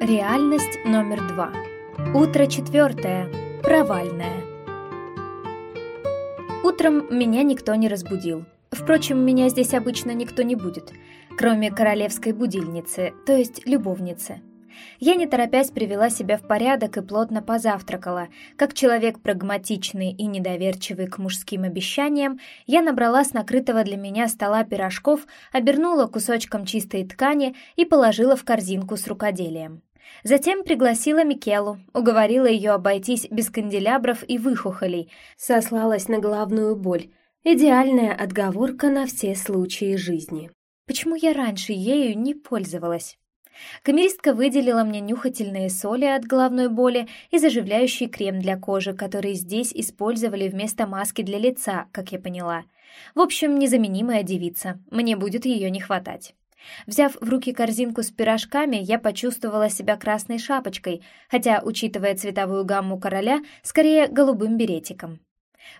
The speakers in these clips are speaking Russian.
Реальность номер два. Утро четвертое. Провальное. Утром меня никто не разбудил. Впрочем, меня здесь обычно никто не будет, кроме королевской будильницы, то есть любовницы. Я, не торопясь, привела себя в порядок и плотно позавтракала. Как человек прагматичный и недоверчивый к мужским обещаниям, я набрала с накрытого для меня стола пирожков, обернула кусочком чистой ткани и положила в корзинку с рукоделием. Затем пригласила Микелу, уговорила ее обойтись без канделябров и выхухолей, сослалась на головную боль. Идеальная отговорка на все случаи жизни. Почему я раньше ею не пользовалась? Камеристка выделила мне нюхательные соли от головной боли и заживляющий крем для кожи, который здесь использовали вместо маски для лица, как я поняла. В общем, незаменимая девица, мне будет ее не хватать. Взяв в руки корзинку с пирожками, я почувствовала себя красной шапочкой, хотя, учитывая цветовую гамму короля, скорее голубым беретиком.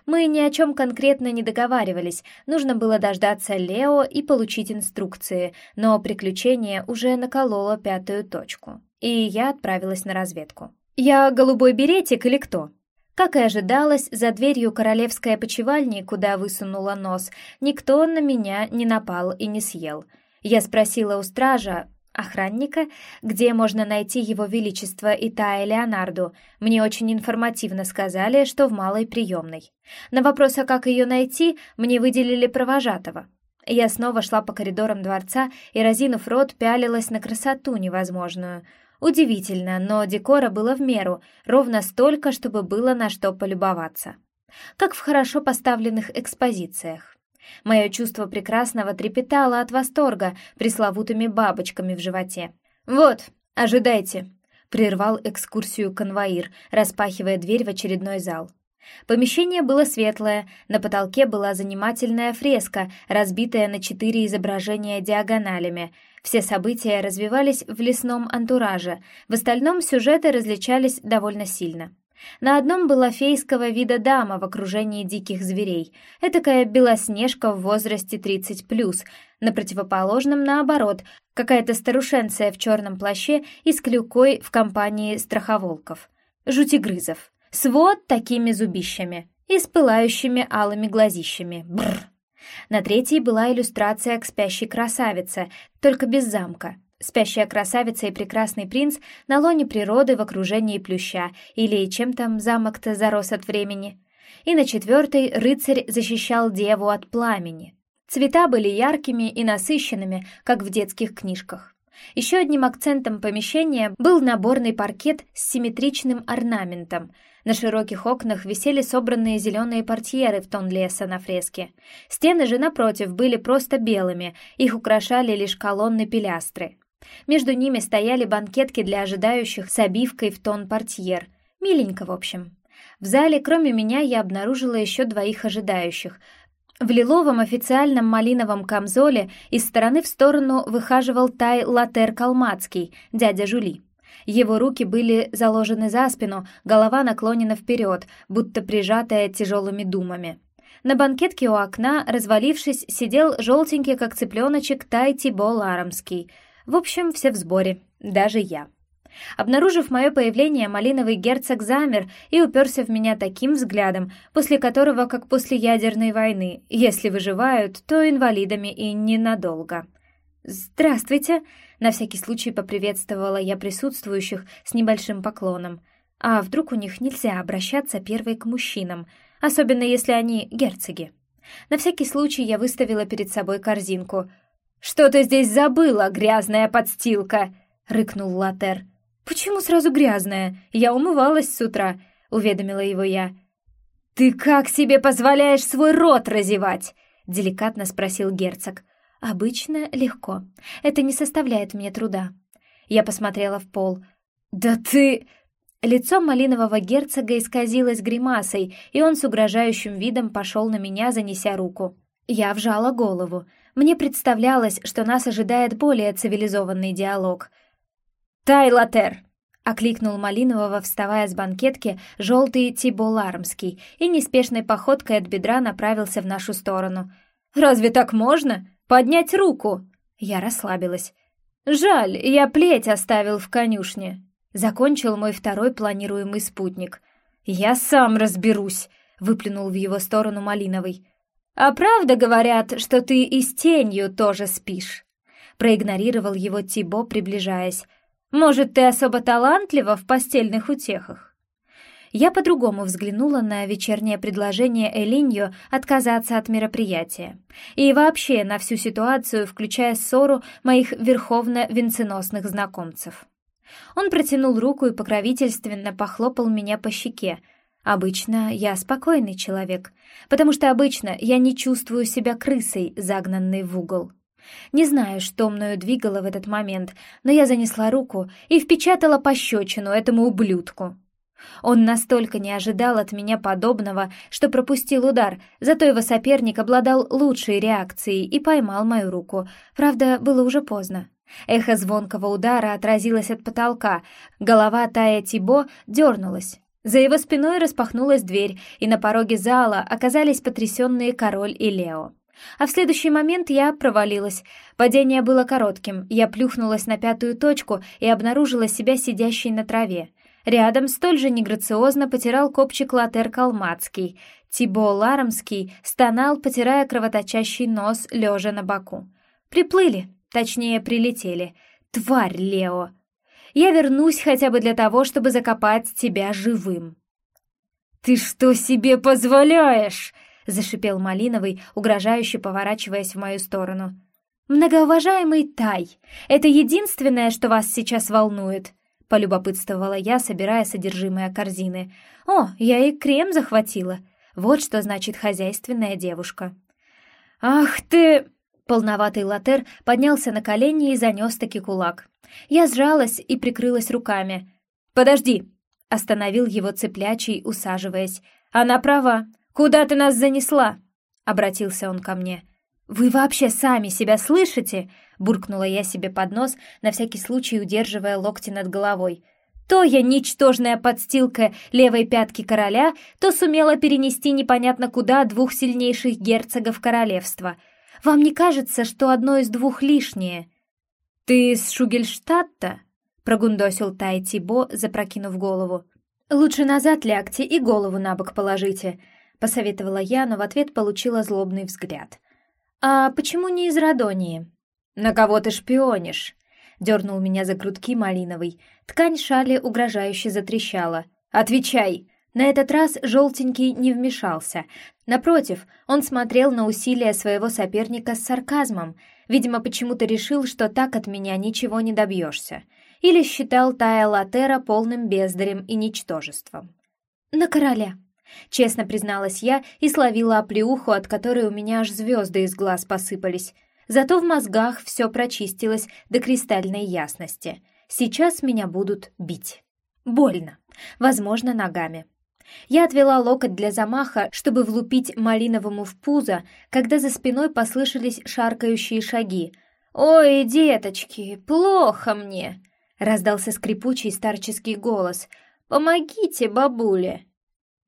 Мы ни о чем конкретно не договаривались, нужно было дождаться Лео и получить инструкции, но приключение уже накололо пятую точку, и я отправилась на разведку. «Я голубой беретик или кто?» Как и ожидалось, за дверью королевской опочивальни, куда высунула нос, никто на меня не напал и не съел. Я спросила у стража, охранника, где можно найти его величество Итая Леонарду. Мне очень информативно сказали, что в малой приемной. На вопрос, а как ее найти, мне выделили провожатого. Я снова шла по коридорам дворца и, разинув рот, пялилась на красоту невозможную. Удивительно, но декора было в меру, ровно столько, чтобы было на что полюбоваться. Как в хорошо поставленных экспозициях. Мое чувство прекрасного трепетало от восторга пресловутыми бабочками в животе. «Вот, ожидайте», — прервал экскурсию конвоир, распахивая дверь в очередной зал. Помещение было светлое, на потолке была занимательная фреска, разбитая на четыре изображения диагоналями. Все события развивались в лесном антураже, в остальном сюжеты различались довольно сильно. На одном была фейского вида дама в окружении диких зверей, этакая белоснежка в возрасте 30+, на противоположном, наоборот, какая-то старушенция в черном плаще и с клюкой в компании страховолков, жутигрызов, с вот такими зубищами и с пылающими алыми глазищами. Бррр. На третьей была иллюстрация к спящей красавице, только без замка. Спящая красавица и прекрасный принц на лоне природы в окружении плюща, или чем там замок-то зарос от времени. И на четвертой рыцарь защищал деву от пламени. Цвета были яркими и насыщенными, как в детских книжках. Еще одним акцентом помещения был наборный паркет с симметричным орнаментом. На широких окнах висели собранные зеленые портьеры в тон леса на фреске. Стены же, напротив, были просто белыми, их украшали лишь колонны-пилястры. Между ними стояли банкетки для ожидающих с обивкой в тон портьер. Миленько, в общем. В зале, кроме меня, я обнаружила еще двоих ожидающих. В лиловом официальном малиновом камзоле из стороны в сторону выхаживал Тай Латер Калмацкий, дядя Жули. Его руки были заложены за спину, голова наклонена вперед, будто прижатая тяжелыми думами. На банкетке у окна, развалившись, сидел желтенький, как цыпленочек, Тай Тибо Ларамский — в общем, все в сборе, даже я. Обнаружив мое появление, малиновый герцог замер и уперся в меня таким взглядом, после которого, как после ядерной войны, если выживают, то инвалидами и ненадолго. «Здравствуйте!» — на всякий случай поприветствовала я присутствующих с небольшим поклоном. А вдруг у них нельзя обращаться первой к мужчинам, особенно если они герцоги? На всякий случай я выставила перед собой корзинку — «Что ты здесь забыла, грязная подстилка?» — рыкнул Латер. «Почему сразу грязная? Я умывалась с утра», — уведомила его я. «Ты как себе позволяешь свой рот разевать?» — деликатно спросил герцог. «Обычно легко. Это не составляет мне труда». Я посмотрела в пол. «Да ты...» Лицо малинового герцога исказилось гримасой, и он с угрожающим видом пошел на меня, занеся руку. Я вжала голову. Мне представлялось, что нас ожидает более цивилизованный диалог. «Тайлатер!» — окликнул Малинового, вставая с банкетки, желтый Тибо Лармский, и неспешной походкой от бедра направился в нашу сторону. «Разве так можно? Поднять руку!» Я расслабилась. «Жаль, я плеть оставил в конюшне», — закончил мой второй планируемый спутник. «Я сам разберусь», — выплюнул в его сторону Малиновый. «А правда говорят, что ты и с тенью тоже спишь?» Проигнорировал его Тибо, приближаясь. «Может, ты особо талантлива в постельных утехах?» Я по-другому взглянула на вечернее предложение Элиньо отказаться от мероприятия. И вообще на всю ситуацию, включая ссору моих верховно-венценосных знакомцев. Он протянул руку и покровительственно похлопал меня по щеке. Обычно я спокойный человек, потому что обычно я не чувствую себя крысой, загнанной в угол. Не знаю, что мною двигало в этот момент, но я занесла руку и впечатала пощечину этому ублюдку. Он настолько не ожидал от меня подобного, что пропустил удар, зато его соперник обладал лучшей реакцией и поймал мою руку. Правда, было уже поздно. Эхо звонкого удара отразилось от потолка, голова Тая Тибо дернулась. За его спиной распахнулась дверь, и на пороге зала оказались потрясенные король и Лео. А в следующий момент я провалилась. Падение было коротким, я плюхнулась на пятую точку и обнаружила себя сидящей на траве. Рядом столь же неграциозно потирал копчик Латер Калмацкий. Тибо Ларомский стонал, потирая кровоточащий нос, лежа на боку. «Приплыли, точнее, прилетели. Тварь, Лео! Я вернусь хотя бы для того, чтобы закопать тебя живым». «Ты что себе позволяешь?» — зашипел Малиновый, угрожающе поворачиваясь в мою сторону. «Многоуважаемый Тай, это единственное, что вас сейчас волнует», — полюбопытствовала я, собирая содержимое корзины. «О, я и крем захватила. Вот что значит хозяйственная девушка». «Ах ты!» Полноватый латер поднялся на колени и занес таки кулак. Я сжалась и прикрылась руками. «Подожди!» — остановил его цеплячий, усаживаясь. «Она права. Куда ты нас занесла?» — обратился он ко мне. «Вы вообще сами себя слышите?» — буркнула я себе под нос, на всякий случай удерживая локти над головой. То я, ничтожная подстилка левой пятки короля, то сумела перенести непонятно куда двух сильнейших герцогов королевства. Вам не кажется, что одно из двух лишнее? «Ты из Шугельштадта?» — прогундосил Тай Тибо, запрокинув голову. «Лучше назад лягте и голову на бок положите», — посоветовала я, но в ответ получила злобный взгляд. «А почему не из Радонии?» «На кого ты шпионишь?» — дернул меня за грудки малиновый. Ткань шали угрожающе затрещала. «Отвечай!» На этот раз желтенький не вмешался. Напротив, он смотрел на усилия своего соперника с сарказмом. Видимо, почему-то решил, что так от меня ничего не добьешься. Или считал Тая Латера полным бездарем и ничтожеством. «На короля», Честно призналась я и словила оплеуху, от которой у меня аж звезды из глаз посыпались. Зато в мозгах все прочистилось до кристальной ясности. Сейчас меня будут бить. Больно. Возможно, ногами. Я отвела локоть для замаха, чтобы влупить Малиновому в пузо, когда за спиной послышались шаркающие шаги. «Ой, деточки, плохо мне!» — раздался скрипучий старческий голос. «Помогите, бабуле!»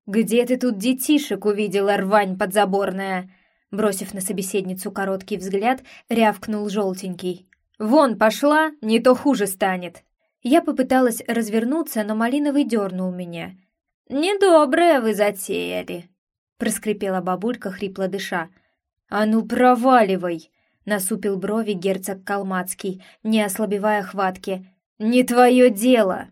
«Где ты тут детишек увидела, рвань подзаборная?» Бросив на собеседницу короткий взгляд, рявкнул желтенький. «Вон пошла, не то хуже станет!» Я попыталась развернуться, но Малиновый дернул меня. «Недоброе вы затеяли!» проскрипела бабулька, хрипло дыша. «А ну проваливай!» насупил брови герцог Калмацкий, не ослабевая хватки. «Не твое дело!»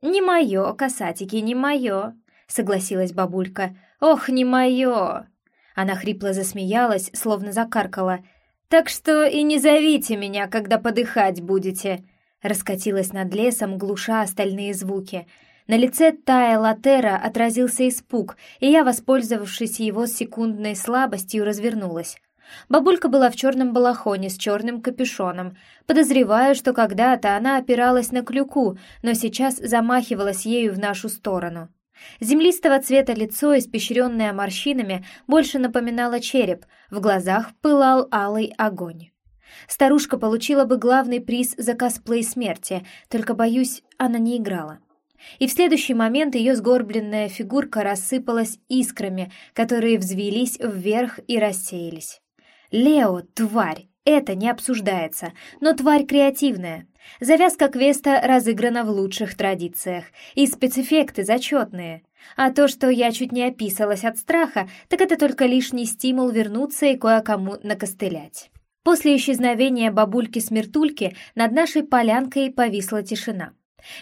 «Не мое, касатики, не мое!» согласилась бабулька. «Ох, не мое!» Она хрипло засмеялась, словно закаркала. «Так что и не зовите меня, когда подыхать будете!» Раскатилась над лесом, глуша остальные звуки. На лице Тая Латера отразился испуг, и я, воспользовавшись его секундной слабостью, развернулась. Бабулька была в черном балахоне с черным капюшоном. Подозреваю, что когда-то она опиралась на клюку, но сейчас замахивалась ею в нашу сторону. Землистого цвета лицо, испещренное морщинами, больше напоминало череп, в глазах пылал алый огонь. Старушка получила бы главный приз за косплей смерти, только, боюсь, она не играла. И в следующий момент ее сгорбленная фигурка рассыпалась искрами, которые взвелись вверх и рассеялись. «Лео, тварь! это не обсуждается, но тварь креативная. Завязка квеста разыграна в лучших традициях, и спецэффекты зачетные. А то, что я чуть не описалась от страха, так это только лишний стимул вернуться и кое-кому накостылять. После исчезновения бабульки-смертульки над нашей полянкой повисла тишина.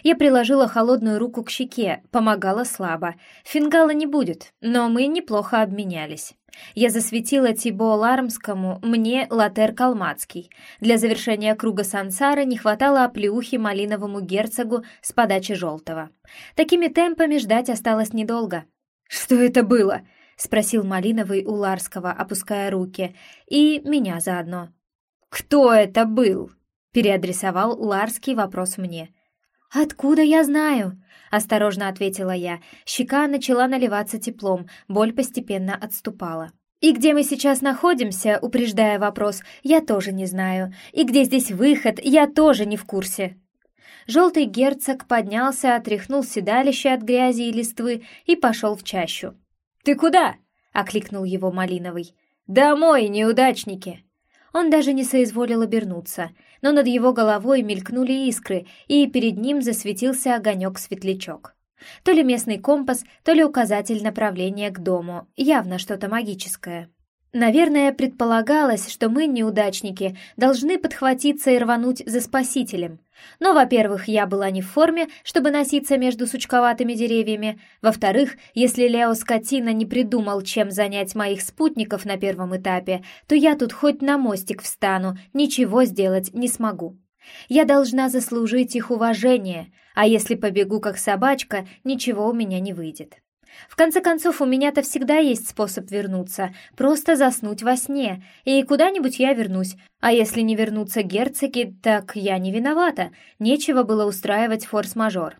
Я приложила холодную руку к щеке, помогала слабо. Фингала не будет, но мы неплохо обменялись. Я засветила Тибо Лармскому, мне Латер Калмацкий. Для завершения круга сансары не хватало оплеухи малиновому герцогу с подачи желтого. Такими темпами ждать осталось недолго. «Что это было?» — спросил Малиновый у Ларского, опуская руки. «И меня заодно». «Кто это был?» — переадресовал Ларский вопрос мне. «Откуда я знаю?» — осторожно ответила я. Щека начала наливаться теплом, боль постепенно отступала. «И где мы сейчас находимся?» — упреждая вопрос, «я тоже не знаю. И где здесь выход? Я тоже не в курсе». Желтый герцог поднялся, отряхнул седалище от грязи и листвы и пошел в чащу. «Ты куда?» — окликнул его Малиновый. «Домой, неудачники!» Он даже не соизволил обернуться, но над его головой мелькнули искры, и перед ним засветился огонек-светлячок. То ли местный компас, то ли указатель направления к дому, явно что-то магическое. Наверное, предполагалось, что мы, неудачники, должны подхватиться и рвануть за спасителем. Но, во-первых, я была не в форме, чтобы носиться между сучковатыми деревьями. Во-вторых, если Лео Скотина не придумал, чем занять моих спутников на первом этапе, то я тут хоть на мостик встану, ничего сделать не смогу. Я должна заслужить их уважение, а если побегу как собачка, ничего у меня не выйдет. В конце концов, у меня-то всегда есть способ вернуться, просто заснуть во сне, и куда-нибудь я вернусь. А если не вернутся герцоги, так я не виновата, нечего было устраивать форс-мажор.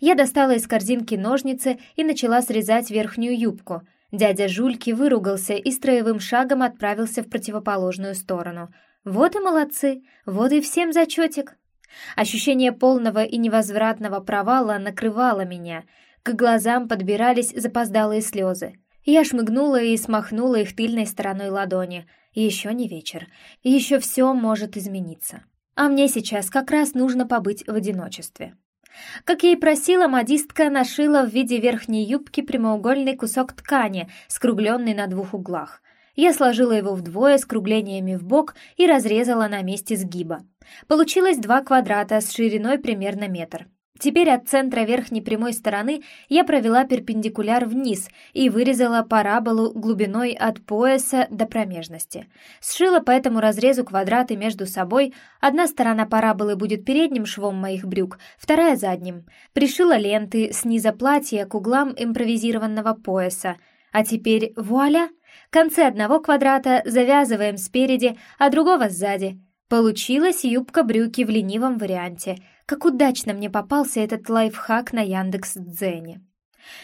Я достала из корзинки ножницы и начала срезать верхнюю юбку. Дядя Жульки выругался и строевым шагом отправился в противоположную сторону. Вот и молодцы, вот и всем зачетик. Ощущение полного и невозвратного провала накрывало меня — к глазам подбирались запоздалые слезы. Я шмыгнула и смахнула их тыльной стороной ладони. Еще не вечер. Еще все может измениться. А мне сейчас как раз нужно побыть в одиночестве. Как я и просила, модистка нашила в виде верхней юбки прямоугольный кусок ткани, скругленный на двух углах. Я сложила его вдвое с круглениями в бок и разрезала на месте сгиба. Получилось два квадрата с шириной примерно метр. Теперь от центра верхней прямой стороны я провела перпендикуляр вниз и вырезала параболу глубиной от пояса до промежности. Сшила по этому разрезу квадраты между собой. Одна сторона параболы будет передним швом моих брюк, вторая — задним. Пришила ленты с низа платья к углам импровизированного пояса. А теперь вуаля! Концы одного квадрата завязываем спереди, а другого сзади. Получилась юбка-брюки в ленивом варианте — как удачно мне попался этот лайфхак на Яндекс.Дзене.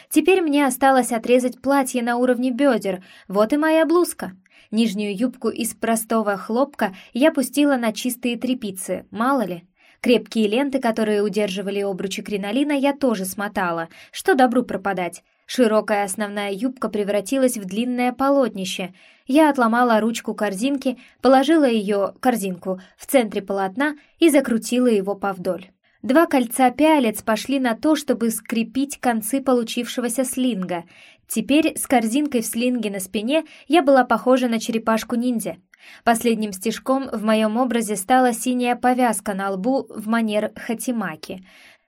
Теперь мне осталось отрезать платье на уровне бедер, вот и моя блузка. Нижнюю юбку из простого хлопка я пустила на чистые тряпицы, мало ли. Крепкие ленты, которые удерживали обручи кринолина, я тоже смотала, что добру пропадать. Широкая основная юбка превратилась в длинное полотнище. Я отломала ручку корзинки, положила ее, корзинку, в центре полотна и закрутила его повдоль. Два кольца пялец пошли на то, чтобы скрепить концы получившегося слинга. Теперь с корзинкой в слинге на спине я была похожа на черепашку-ниндзя. Последним стежком в моем образе стала синяя повязка на лбу в манер хатимаки.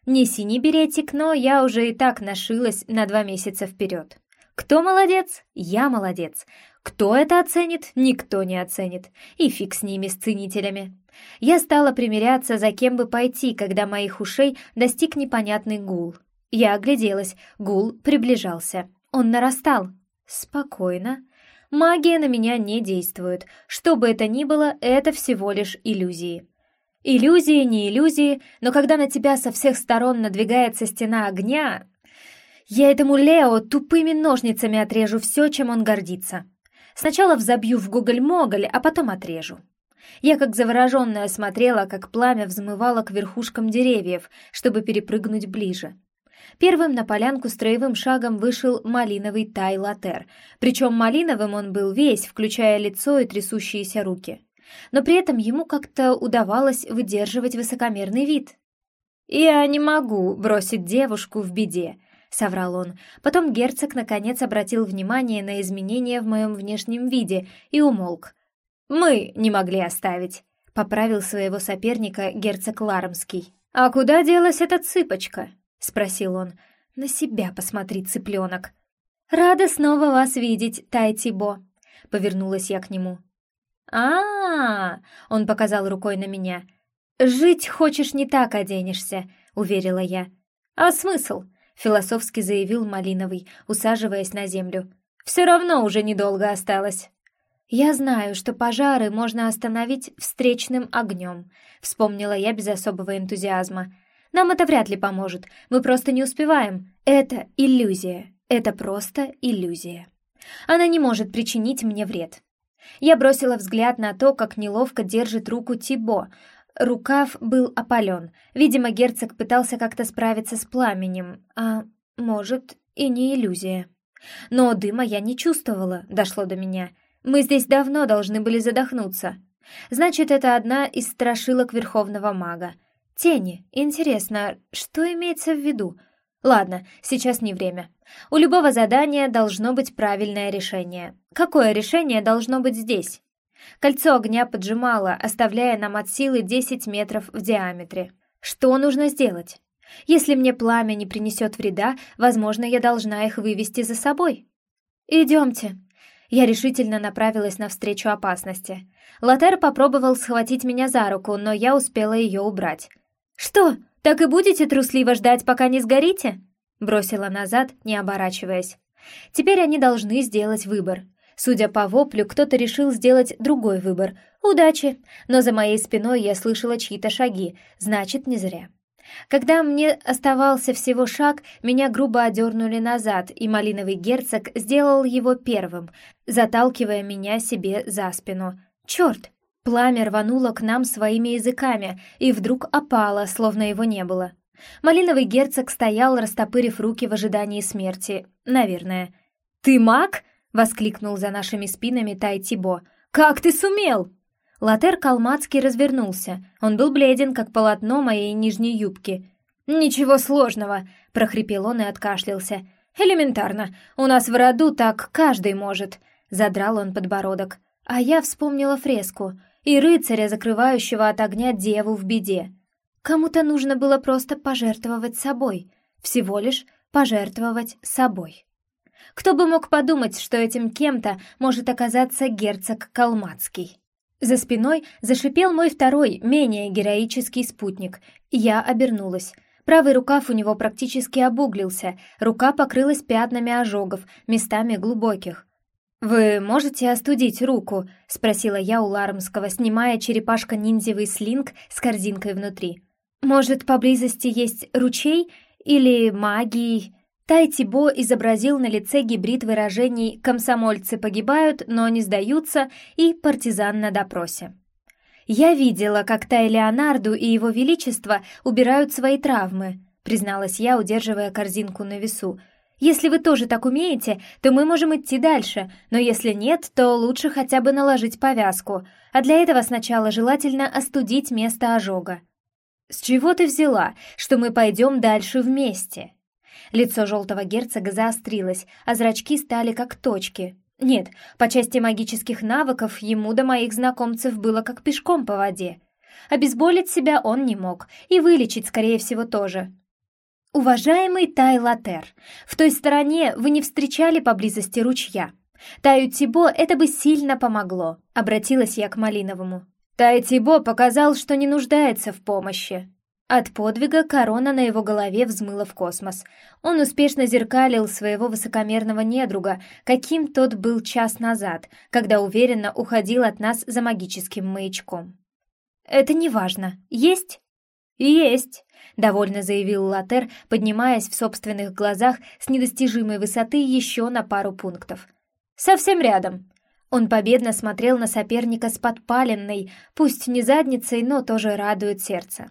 Не синий беретик, но я уже и так нашилась на два месяца вперед. Кто молодец? Я молодец. Кто это оценит? Никто не оценит. И фиг с ними, с ценителями. Я стала примиряться, за кем бы пойти, когда моих ушей достиг непонятный гул. Я огляделась, гул приближался. Он нарастал. Спокойно. Магия на меня не действует. Что бы это ни было, это всего лишь иллюзии. Иллюзии, не иллюзии, но когда на тебя со всех сторон надвигается стена огня... Я этому Лео тупыми ножницами отрежу все, чем он гордится. Сначала взобью в гоголь-моголь, а потом отрежу. Я как завороженная смотрела, как пламя взмывало к верхушкам деревьев, чтобы перепрыгнуть ближе. Первым на полянку строевым шагом вышел малиновый Тай Латер, причем малиновым он был весь, включая лицо и трясущиеся руки. но при этом ему как-то удавалось выдерживать высокомерный вид. «Я не могу бросить девушку в беде», — соврал он. Потом герцог наконец обратил внимание на изменения в моем внешнем виде и умолк. «Мы не могли оставить», — поправил своего соперника герцог Лармский. «А куда делась эта цыпочка?» — спросил он. «На себя посмотри, цыпленок». «Рада снова вас видеть, Тайтибо», — повернулась я к нему. а, -а, -а он показал рукой на меня. «Жить хочешь не так оденешься», — уверила я. «А смысл?» — философски заявил Малиновый, усаживаясь на землю. «Все равно уже недолго осталось». «Я знаю, что пожары можно остановить встречным огнем», — вспомнила я без особого энтузиазма. «Нам это вряд ли поможет, мы просто не успеваем. Это иллюзия, это просто иллюзия. Она не может причинить мне вред». Я бросила взгляд на то, как неловко держит руку Тибо. Рукав был опален. Видимо, герцог пытался как-то справиться с пламенем, а может, и не иллюзия. Но дыма я не чувствовала, дошло до меня — мы здесь давно должны были задохнуться. Значит, это одна из страшилок Верховного Мага. Тени. Интересно, что имеется в виду? Ладно, сейчас не время. У любого задания должно быть правильное решение. Какое решение должно быть здесь? Кольцо огня поджимало, оставляя нам от силы 10 метров в диаметре. Что нужно сделать? Если мне пламя не принесет вреда, возможно, я должна их вывести за собой. «Идемте», я решительно направилась навстречу опасности. Лотер попробовал схватить меня за руку, но я успела ее убрать. «Что, так и будете трусливо ждать, пока не сгорите?» Бросила назад, не оборачиваясь. Теперь они должны сделать выбор. Судя по воплю, кто-то решил сделать другой выбор. Удачи! Но за моей спиной я слышала чьи-то шаги, значит, не зря. Когда мне оставался всего шаг, меня грубо одернули назад, и малиновый герцог сделал его первым, заталкивая меня себе за спину. Черт! Пламя рвануло к нам своими языками и вдруг опало, словно его не было. Малиновый герцог стоял, растопырив руки в ожидании смерти. Наверное. «Ты маг?» — воскликнул за нашими спинами Тайтибо. «Как ты сумел?» Латер Калмацкий развернулся. Он был бледен, как полотно моей нижней юбки. «Ничего сложного», — прохрипел он и откашлялся. «Элементарно. У нас в роду так каждый может», — задрал он подбородок. А я вспомнила фреску и рыцаря, закрывающего от огня деву в беде. Кому-то нужно было просто пожертвовать собой. Всего лишь пожертвовать собой. Кто бы мог подумать, что этим кем-то может оказаться герцог Калмацкий. За спиной зашипел мой второй, менее героический спутник. Я обернулась. Правый рукав у него практически обуглился, рука покрылась пятнами ожогов, местами глубоких. «Вы можете остудить руку?» — спросила я у Лармского, снимая черепашка-ниндзевый слинг с корзинкой внутри. «Может, поблизости есть ручей или магии?» Тайтибо изобразил на лице гибрид выражений «комсомольцы погибают, но не сдаются» и «партизан на допросе». «Я видела, как Тай Леонарду и его величество убирают свои травмы», призналась я, удерживая корзинку на весу. «Если вы тоже так умеете, то мы можем идти дальше, но если нет, то лучше хотя бы наложить повязку, а для этого сначала желательно остудить место ожога». «С чего ты взяла, что мы пойдем дальше вместе?» Лицо желтого герцога заострилось, а зрачки стали как точки. Нет, по части магических навыков ему до моих знакомцев было как пешком по воде. Обезболить себя он не мог, и вылечить, скорее всего, тоже. «Уважаемый Тайлатер, в той стороне вы не встречали поблизости ручья. Таю Тибо это бы сильно помогло», — обратилась я к Малиновому. Тай Тибо показал, что не нуждается в помощи. От подвига корона на его голове взмыла в космос. Он успешно зеркалил своего высокомерного недруга, каким тот был час назад, когда уверенно уходил от нас за магическим маячком. «Это не важно. Есть?» «Есть», — довольно заявил Латер, поднимаясь в собственных глазах с недостижимой высоты еще на пару пунктов. «Совсем рядом». Он победно смотрел на соперника с подпаленной, пусть не задницей, но тоже радует сердце.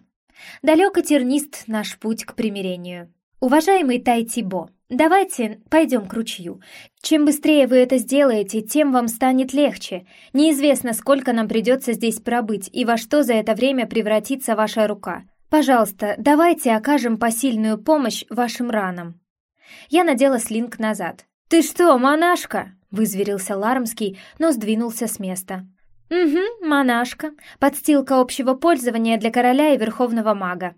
Далек и тернист наш путь к примирению. Уважаемый Тайтибо, давайте пойдем к ручью. Чем быстрее вы это сделаете, тем вам станет легче. Неизвестно, сколько нам придется здесь пробыть и во что за это время превратится ваша рука. Пожалуйста, давайте окажем посильную помощь вашим ранам». Я надела слинг назад. «Ты что, монашка?» — вызверился Лармский, но сдвинулся с места. «Угу, монашка. Подстилка общего пользования для короля и верховного мага».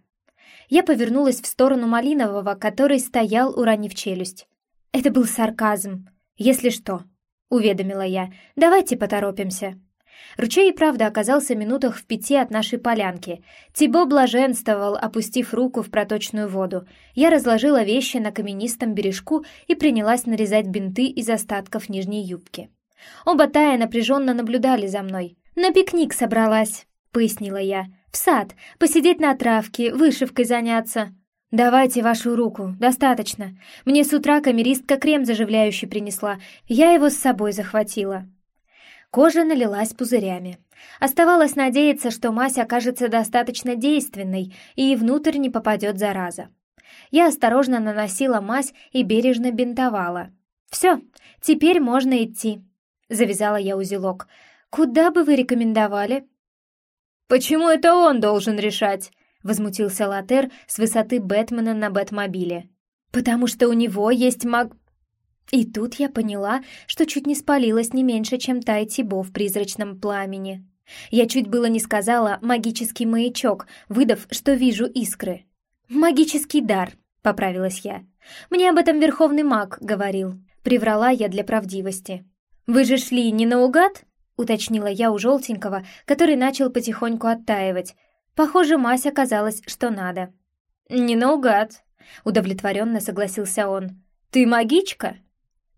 Я повернулась в сторону Малинового, который стоял, уронив челюсть. «Это был сарказм. Если что», — уведомила я, — «давайте поторопимся». Ручей и правда оказался минутах в пяти от нашей полянки. Тибо блаженствовал, опустив руку в проточную воду. Я разложила вещи на каменистом бережку и принялась нарезать бинты из остатков нижней юбки. Оба Тая напряженно наблюдали за мной. «На пикник собралась», — пояснила я. «В сад, посидеть на травке, вышивкой заняться». «Давайте вашу руку, достаточно. Мне с утра камеристка крем заживляющий принесла, я его с собой захватила». Кожа налилась пузырями. Оставалось надеяться, что мазь окажется достаточно действенной и внутрь не попадет зараза. Я осторожно наносила мазь и бережно бинтовала. «Все, теперь можно идти», — завязала я узелок. «Куда бы вы рекомендовали?» «Почему это он должен решать?» — возмутился Латер с высоты Бэтмена на Бэтмобиле. «Потому что у него есть маг...» И тут я поняла, что чуть не спалилась не меньше, чем Тай Тибо в призрачном пламени. Я чуть было не сказала «магический маячок», выдав, что вижу искры. «Магический дар», — поправилась я. «Мне об этом верховный маг говорил». Приврала я для правдивости. «Вы же шли не наугад?» — уточнила я у желтенького, который начал потихоньку оттаивать. Похоже, мазь оказалась, что надо. «Не наугад», — удовлетворенно согласился он. «Ты магичка?»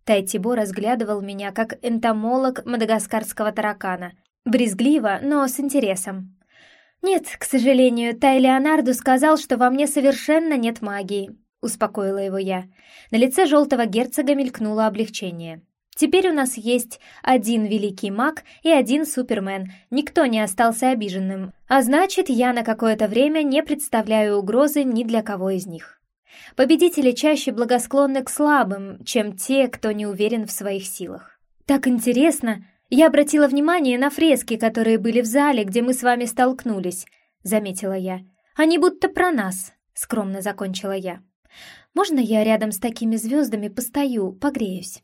Тайтибо разглядывал меня как энтомолог мадагаскарского таракана. Брезгливо, но с интересом. «Нет, к сожалению, Тай Леонарду сказал, что во мне совершенно нет магии», — успокоила его я. На лице желтого герцога мелькнуло облегчение. Теперь у нас есть один великий маг и один супермен. Никто не остался обиженным. А значит, я на какое-то время не представляю угрозы ни для кого из них. Победители чаще благосклонны к слабым, чем те, кто не уверен в своих силах. Так интересно! Я обратила внимание на фрески, которые были в зале, где мы с вами столкнулись, заметила я. Они будто про нас, скромно закончила я. Можно я рядом с такими звездами постою, погреюсь?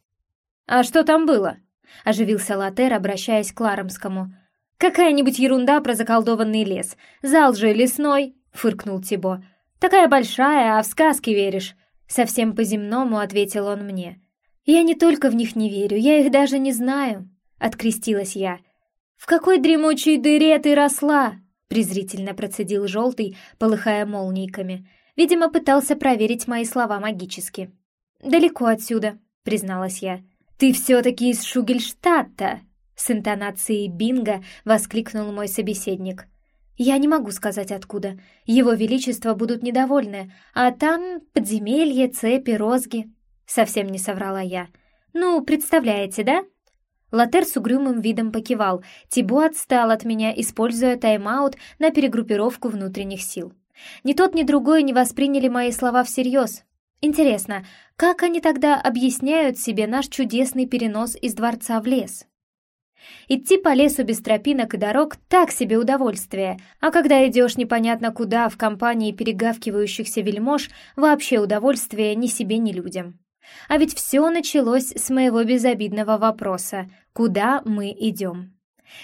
«А что там было?» — оживился Латер, обращаясь к Ларомскому. «Какая-нибудь ерунда про заколдованный лес. Зал же лесной!» — фыркнул Тибо. «Такая большая, а в сказки веришь!» Совсем по-земному ответил он мне. «Я не только в них не верю, я их даже не знаю!» — открестилась я. «В какой дремучей дыре ты росла?» — презрительно процедил желтый, полыхая молнийками. Видимо, пытался проверить мои слова магически. «Далеко отсюда», — призналась я. «Ты все-таки из Шугельштадта!» С интонацией бинго воскликнул мой собеседник. «Я не могу сказать, откуда. Его Величество будут недовольны, а там подземелье, цепи, розги». Совсем не соврала я. «Ну, представляете, да?» Латер с угрюмым видом покивал. Тибо отстал от меня, используя тайм-аут на перегруппировку внутренних сил. Ни тот, ни другой не восприняли мои слова всерьез, Интересно, как они тогда объясняют себе наш чудесный перенос из дворца в лес? Идти по лесу без тропинок и дорог — так себе удовольствие, а когда идешь непонятно куда в компании перегавкивающихся вельмож, вообще удовольствие ни себе, ни людям. А ведь все началось с моего безобидного вопроса «Куда мы идем?».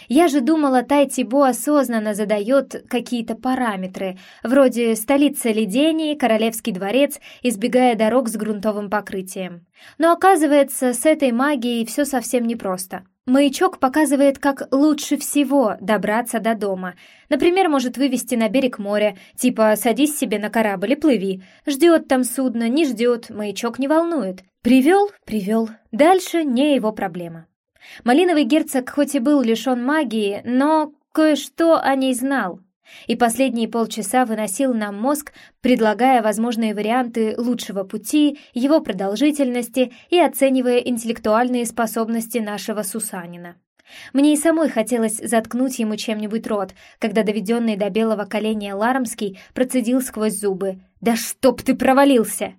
Я же думала, Тайтибо осознанно задает какие-то параметры, вроде столица ледений, королевский дворец, избегая дорог с грунтовым покрытием. Но оказывается, с этой магией все совсем непросто. Маячок показывает, как лучше всего добраться до дома. Например, может вывести на берег моря, типа «садись себе на корабль и плыви». Ждет там судно, не ждет, маячок не волнует. Привел — привел. Дальше не его проблема. Малиновый герцог хоть и был лишен магии, но кое-что о ней знал, и последние полчаса выносил нам мозг, предлагая возможные варианты лучшего пути, его продолжительности и оценивая интеллектуальные способности нашего Сусанина. Мне и самой хотелось заткнуть ему чем-нибудь рот, когда доведенный до белого коленя Ларомский процедил сквозь зубы. «Да чтоб ты провалился!»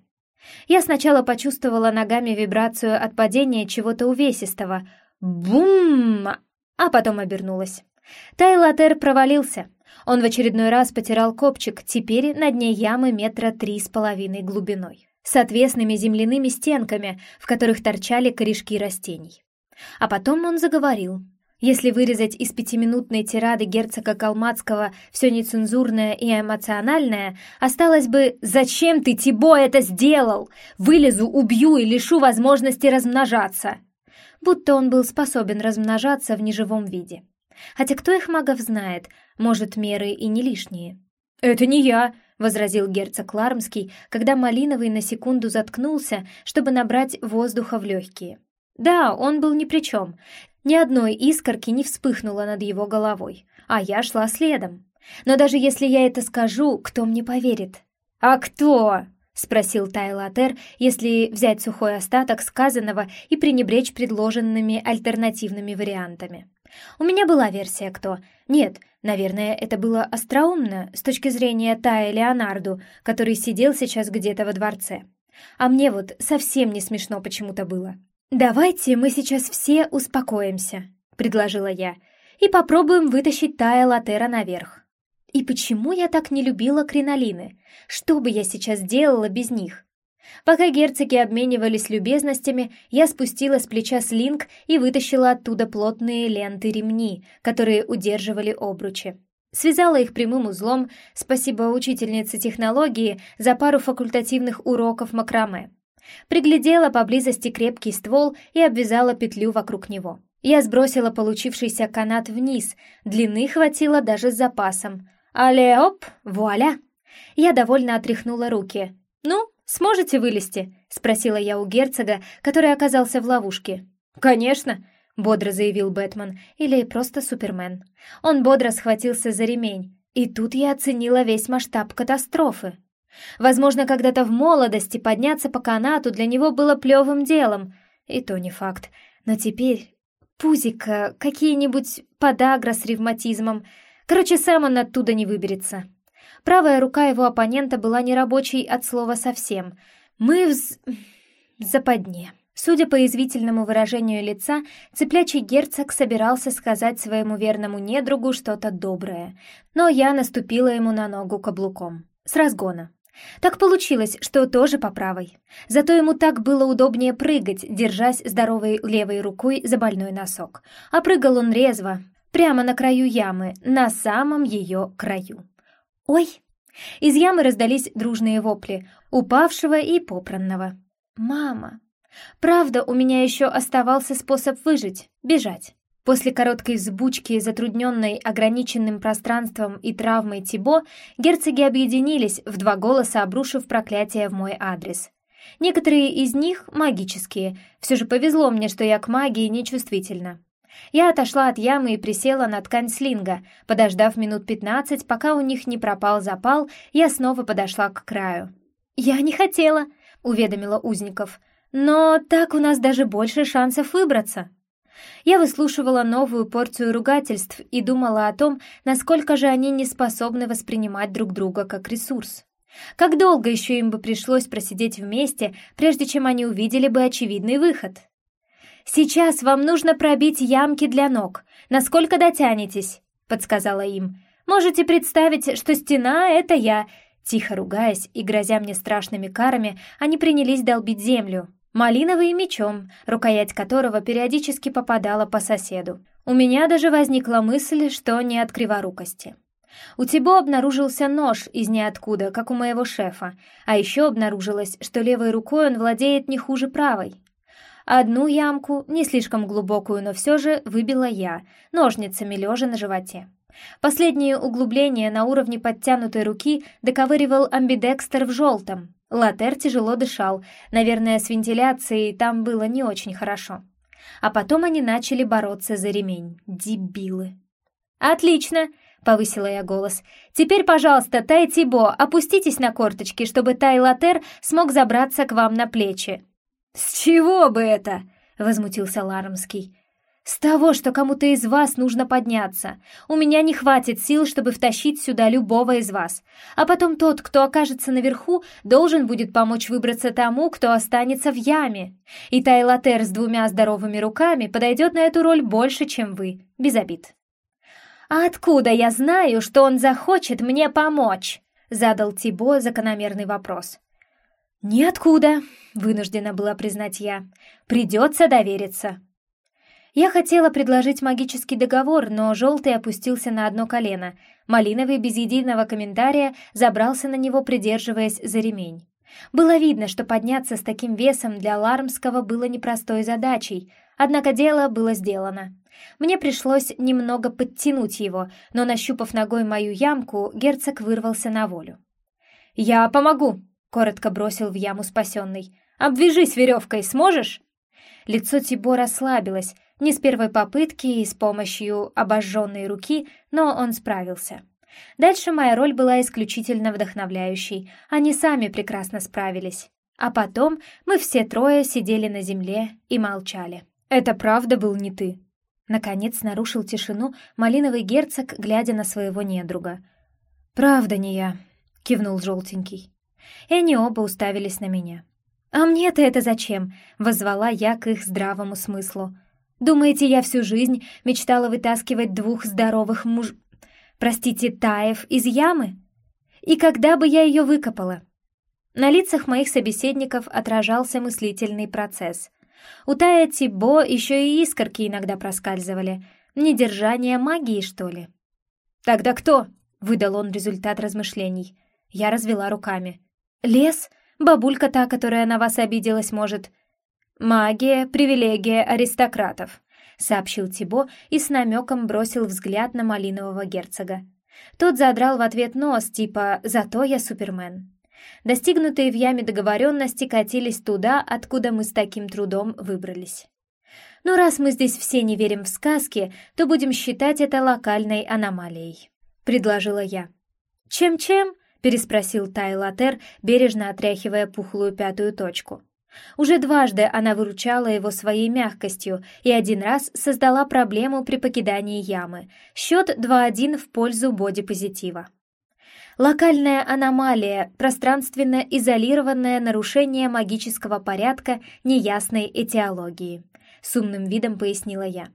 Я сначала почувствовала ногами вибрацию от падения чего-то увесистого. Бум! А потом обернулась. Тайлатер провалился. Он в очередной раз потирал копчик, теперь на дне ямы метра три с половиной глубиной, с отвесными земляными стенками, в которых торчали корешки растений. А потом он заговорил. Если вырезать из пятиминутной тирады герцога Калмацкого все нецензурное и эмоциональное, осталось бы «Зачем ты, Тибо, это сделал? Вылезу, убью и лишу возможности размножаться!» Будто он был способен размножаться в неживом виде. Хотя кто их магов знает, может, меры и не лишние. «Это не я», — возразил герцог Лармский, когда Малиновый на секунду заткнулся, чтобы набрать воздуха в легкие. Да, он был ни при чем. Ни одной искорки не вспыхнуло над его головой, а я шла следом. Но даже если я это скажу, кто мне поверит? «А кто?» — спросил Тайлатер, если взять сухой остаток сказанного и пренебречь предложенными альтернативными вариантами. У меня была версия «кто». Нет, наверное, это было остроумно с точки зрения Тая Леонарду, который сидел сейчас где-то во дворце. А мне вот совсем не смешно почему-то было. «Давайте мы сейчас все успокоимся», — предложила я, «и попробуем вытащить Тая Латера наверх». И почему я так не любила кринолины? Что бы я сейчас делала без них? Пока герцоги обменивались любезностями, я спустила с плеча слинг и вытащила оттуда плотные ленты-ремни, которые удерживали обручи. Связала их прямым узлом, спасибо учительнице технологии, за пару факультативных уроков макраме. Приглядела поблизости крепкий ствол и обвязала петлю вокруг него. Я сбросила получившийся канат вниз, длины хватило даже с запасом. Але оп, вуаля! Я довольно отряхнула руки. «Ну, сможете вылезти?» — спросила я у герцога, который оказался в ловушке. «Конечно!» — бодро заявил Бэтмен, или просто Супермен. Он бодро схватился за ремень, и тут я оценила весь масштаб катастрофы. Возможно, когда-то в молодости подняться по канату для него было плевым делом, и то не факт. Но теперь пузика, какие-нибудь подагра с ревматизмом. Короче, сам он оттуда не выберется. Правая рука его оппонента была нерабочей от слова совсем. Мы в западне. Судя по извительному выражению лица, цыплячий герцог собирался сказать своему верному недругу что-то доброе, но я наступила ему на ногу каблуком. С разгона. Так получилось, что тоже по правой. Зато ему так было удобнее прыгать, держась здоровой левой рукой за больной носок. А прыгал он резво, прямо на краю ямы, на самом ее краю. «Ой!» Из ямы раздались дружные вопли, упавшего и попранного. «Мама!» Правда, у меня еще оставался способ выжить — бежать. После короткой взбучки, затрудненной ограниченным пространством и травмой Тибо, герцоги объединились, в два голоса обрушив проклятие в мой адрес. Некоторые из них магические, все же повезло мне, что я к магии нечувствительна. Я отошла от ямы и присела на ткань слинга. Подождав минут пятнадцать, пока у них не пропал запал, я снова подошла к краю. «Я не хотела», — уведомила узников. «Но так у нас даже больше шансов выбраться». Я выслушивала новую порцию ругательств и думала о том, насколько же они не способны воспринимать друг друга как ресурс. Как долго еще им бы пришлось просидеть вместе, прежде чем они увидели бы очевидный выход? «Сейчас вам нужно пробить ямки для ног. Насколько дотянетесь?» — подсказала им. «Можете представить, что стена — это я». Тихо ругаясь и грозя мне страшными карами, они принялись долбить землю, малиновый мечом, рукоять которого периодически попадала по соседу. У меня даже возникла мысль, что не от криворукости. У Тибо обнаружился нож из ниоткуда, как у моего шефа, а еще обнаружилось, что левой рукой он владеет не хуже правой. Одну ямку, не слишком глубокую, но все же, выбила я, ножницами лежа на животе. Последнее углубление на уровне подтянутой руки доковыривал амбидекстер в желтом, Латер тяжело дышал, наверное, с вентиляцией там было не очень хорошо. А потом они начали бороться за ремень. Дебилы. «Отлично!» — повысила я голос. «Теперь, пожалуйста, Тай Тибо, опуститесь на корточки, чтобы Тай Латер смог забраться к вам на плечи». «С чего бы это?» — возмутился Лармский. С того, что кому-то из вас нужно подняться. У меня не хватит сил, чтобы втащить сюда любого из вас. А потом тот, кто окажется наверху, должен будет помочь выбраться тому, кто останется в яме. И Тайлатер с двумя здоровыми руками подойдет на эту роль больше, чем вы. Без обид. «А откуда я знаю, что он захочет мне помочь?» Задал Тибо закономерный вопрос. «Ниоткуда», — вынуждена была признать я. «Придется довериться». Я хотела предложить магический договор, но желтый опустился на одно колено. Малиновый без единого комментария забрался на него, придерживаясь за ремень. Было видно, что подняться с таким весом для Лармского было непростой задачей, однако дело было сделано. Мне пришлось немного подтянуть его, но, нащупав ногой мою ямку, герцог вырвался на волю. «Я помогу», — коротко бросил в яму спасенный. «Обвяжись веревкой, сможешь?» Лицо Тибо расслабилось, не с первой попытки и с помощью обожженной руки, но он справился. Дальше моя роль была исключительно вдохновляющей, они сами прекрасно справились. А потом мы все трое сидели на земле и молчали. «Это правда был не ты?» Наконец нарушил тишину малиновый герцог, глядя на своего недруга. «Правда не я», — кивнул желтенький. И они оба уставились на меня. «А мне-то это зачем?» — воззвала я к их здравому смыслу. Думаете, я всю жизнь мечтала вытаскивать двух здоровых муж... Простите, таев из ямы? И когда бы я ее выкопала? На лицах моих собеседников отражался мыслительный процесс. У Тая Тибо еще и искорки иногда проскальзывали. Недержание магии, что ли? «Тогда кто?» — выдал он результат размышлений. Я развела руками. «Лес? Бабулька та, которая на вас обиделась, может...» «Магия — привилегия аристократов», — сообщил Тибо и с намеком бросил взгляд на малинового герцога. Тот задрал в ответ нос, типа «Зато я Супермен». Достигнутые в яме договоренности катились туда, откуда мы с таким трудом выбрались. Но раз мы здесь все не верим в сказки, то будем считать это локальной аномалией», — предложила я. «Чем-чем?» — переспросил Тайлатер, бережно отряхивая пухлую пятую точку. Уже дважды она выручала его своей мягкостью и один раз создала проблему при покидании ямы. Счет 2-1 в пользу бодипозитива. Локальная аномалия, пространственно изолированное нарушение магического порядка неясной этиологии. С умным видом пояснила я.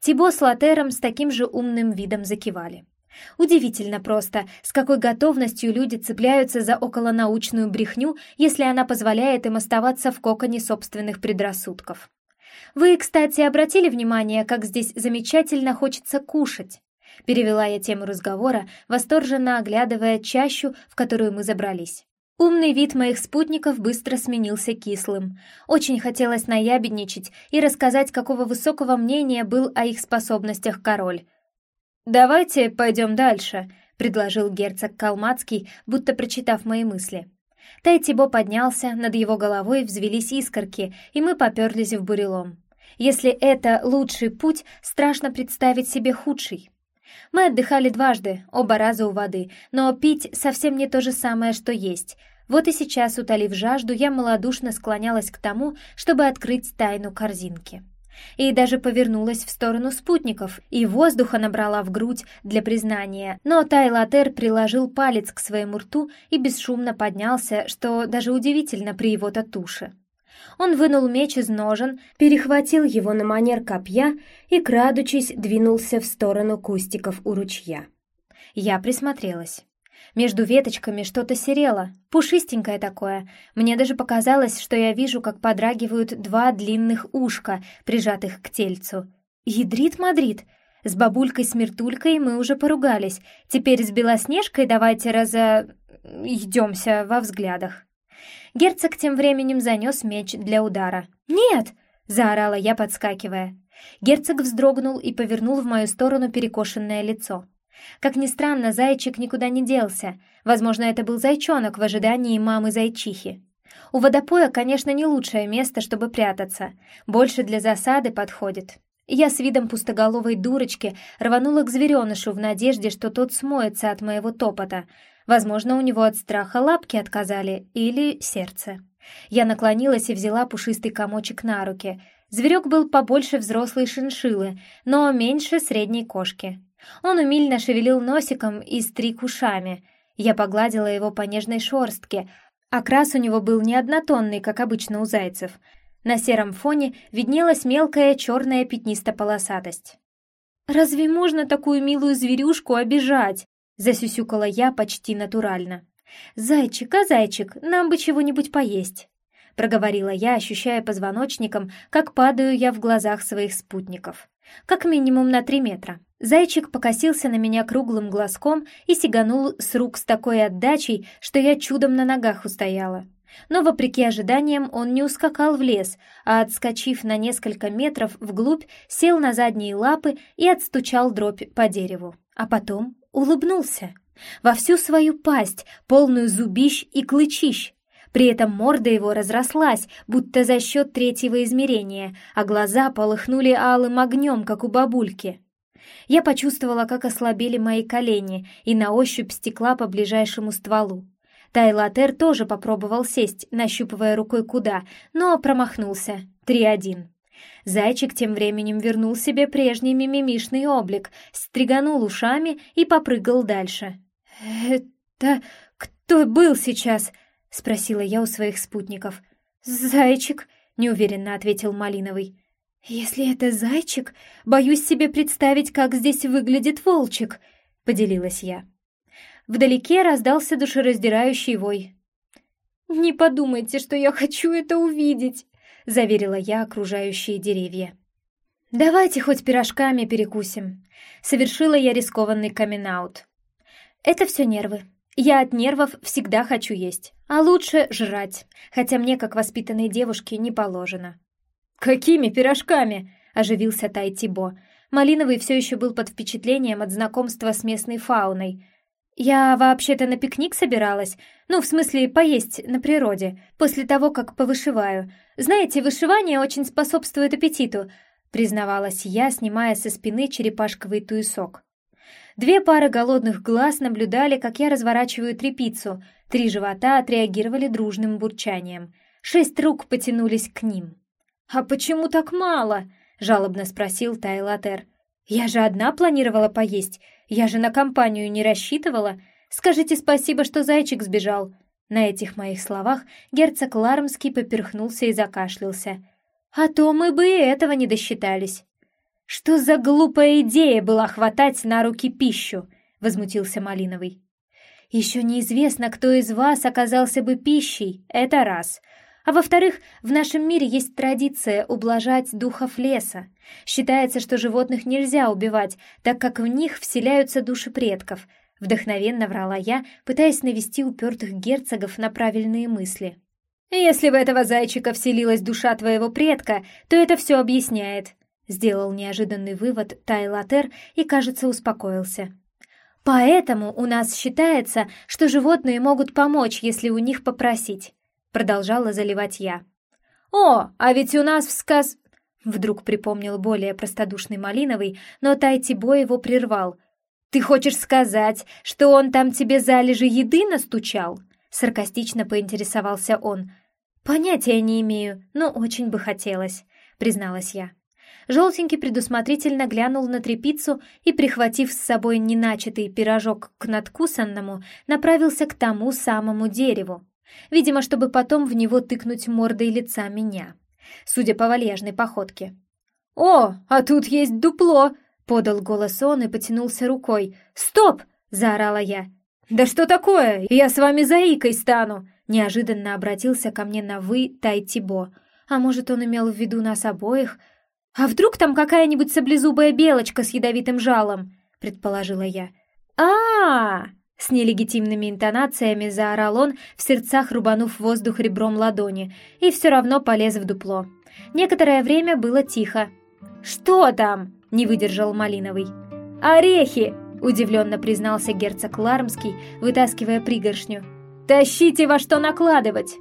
Тибо с Латером с таким же умным видом закивали. Удивительно просто, с какой готовностью люди цепляются за околонаучную брехню, если она позволяет им оставаться в коконе собственных предрассудков. Вы, кстати, обратили внимание, как здесь замечательно хочется кушать? Перевела я тему разговора, восторженно оглядывая чащу, в которую мы забрались. Умный вид моих спутников быстро сменился кислым. Очень хотелось наябедничать и рассказать, какого высокого мнения был о их способностях король. «Давайте пойдем дальше», — предложил герцог Калмацкий, будто прочитав мои мысли. Тайтибо поднялся, над его головой взвелись искорки, и мы поперлись в бурелом. Если это лучший путь, страшно представить себе худший. Мы отдыхали дважды, оба раза у воды, но пить совсем не то же самое, что есть. Вот и сейчас, утолив жажду, я малодушно склонялась к тому, чтобы открыть тайну корзинки и даже повернулась в сторону спутников, и воздуха набрала в грудь для признания, но Тайлатер приложил палец к своему рту и бесшумно поднялся, что даже удивительно при его татуше. Он вынул меч из ножен, перехватил его на манер копья и, крадучись, двинулся в сторону кустиков у ручья. Я присмотрелась. Между веточками что-то серело, пушистенькое такое. Мне даже показалось, что я вижу, как подрагивают два длинных ушка, прижатых к тельцу. Ядрит-мадрит! С бабулькой-смертулькой мы уже поругались. Теперь с Белоснежкой давайте раза... идемся во взглядах. Герцог тем временем занес меч для удара. «Нет!» — заорала я, подскакивая. Герцог вздрогнул и повернул в мою сторону перекошенное лицо. Как ни странно, зайчик никуда не делся. Возможно, это был зайчонок в ожидании мамы-зайчихи. У водопоя, конечно, не лучшее место, чтобы прятаться. Больше для засады подходит. Я с видом пустоголовой дурочки рванула к зверенышу в надежде, что тот смоется от моего топота. Возможно, у него от страха лапки отказали или сердце. Я наклонилась и взяла пушистый комочек на руки. Зверек был побольше взрослой шиншиллы, но меньше средней кошки. Он умильно шевелил носиком и стриг ушами. Я погладила его по нежной шорстке. Окрас у него был не однотонный, как обычно у зайцев. На сером фоне виднелась мелкая черная пятнисто-полосатость. «Разве можно такую милую зверюшку обижать?» — засюсюкала я почти натурально. «Зайчик, а зайчик, нам бы чего-нибудь поесть!» — проговорила я, ощущая позвоночником, как падаю я в глазах своих спутников. Как минимум на три метра. Зайчик покосился на меня круглым глазком и сиганул с рук с такой отдачей, что я чудом на ногах устояла. Но, вопреки ожиданиям, он не ускакал в лес, а, отскочив на несколько метров вглубь, сел на задние лапы и отстучал дробь по дереву. А потом улыбнулся. Во всю свою пасть, полную зубищ и клычищ. При этом морда его разрослась, будто за счет третьего измерения, а глаза полыхнули алым огнем, как у бабульки. Я почувствовала, как ослабели мои колени, и на ощупь стекла по ближайшему стволу. Тайлатер тоже попробовал сесть, нащупывая рукой куда, но промахнулся. Три один. Зайчик тем временем вернул себе прежний мимимишный облик, стриганул ушами и попрыгал дальше. «Это кто был сейчас?» — спросила я у своих спутников. «Зайчик», — неуверенно ответил Малиновый. «Если это зайчик, боюсь себе представить, как здесь выглядит волчик», — поделилась я. Вдалеке раздался душераздирающий вой. «Не подумайте, что я хочу это увидеть», — заверила я окружающие деревья. «Давайте хоть пирожками перекусим», — совершила я рискованный камин -аут. «Это все нервы. Я от нервов всегда хочу есть, а лучше жрать, хотя мне, как воспитанной девушке, не положено». «Какими пирожками?» — оживился Тайтибо. Малиновый все еще был под впечатлением от знакомства с местной фауной — «Я вообще-то на пикник собиралась. Ну, в смысле, поесть на природе, после того, как повышиваю. Знаете, вышивание очень способствует аппетиту», — признавалась я, снимая со спины черепашковый туесок. Две пары голодных глаз наблюдали, как я разворачиваю трепицу. Три живота отреагировали дружным бурчанием. Шесть рук потянулись к ним. «А почему так мало?» — жалобно спросил Тайлатер. «Я же одна планировала поесть. Я же на компанию не рассчитывала. Скажите спасибо, что зайчик сбежал». На этих моих словах герцог Лармский поперхнулся и закашлялся. «А то мы бы и этого не досчитались». «Что за глупая идея была хватать на руки пищу?» — возмутился Малиновый. «Еще неизвестно, кто из вас оказался бы пищей, это раз. А во-вторых, в нашем мире есть традиция ублажать духов леса. Считается, что животных нельзя убивать, так как в них вселяются души предков. Вдохновенно врала я, пытаясь навести упертых герцогов на правильные мысли. «Если в этого зайчика вселилась душа твоего предка, то это все объясняет», сделал неожиданный вывод Тайлатер и, кажется, успокоился. «Поэтому у нас считается, что животные могут помочь, если у них попросить продолжала заливать я. «О, а ведь у нас в сказ...» Вдруг припомнил более простодушный Малиновый, но Тайтибо его прервал. «Ты хочешь сказать, что он там тебе залежи еды настучал?» Саркастично поинтересовался он. «Понятия не имею, но очень бы хотелось», — призналась я. Желтенький предусмотрительно глянул на трепицу и, прихватив с собой неначатый пирожок к надкусанному, направился к тому самому дереву, Видимо, чтобы потом в него тыкнуть мордой лица меня. Судя по вальяжной походке. «О, а тут есть дупло!» — подал голос он и потянулся рукой. «Стоп!» — заорала я. «Да что такое? Я с вами заикой стану!» Неожиданно обратился ко мне на «вы» Тайтибо. А может, он имел в виду нас обоих? «А вдруг там какая-нибудь саблезубая белочка с ядовитым жалом?» — предположила я. а, -а, -а с нелегитимными интонациями заорал он, в сердцах рубанув воздух ребром ладони, и все равно полез в дупло. Некоторое время было тихо. «Что там?» — не выдержал Малиновый. «Орехи!» — удивленно признался герцог Лармский, вытаскивая пригоршню. «Тащите во что накладывать!»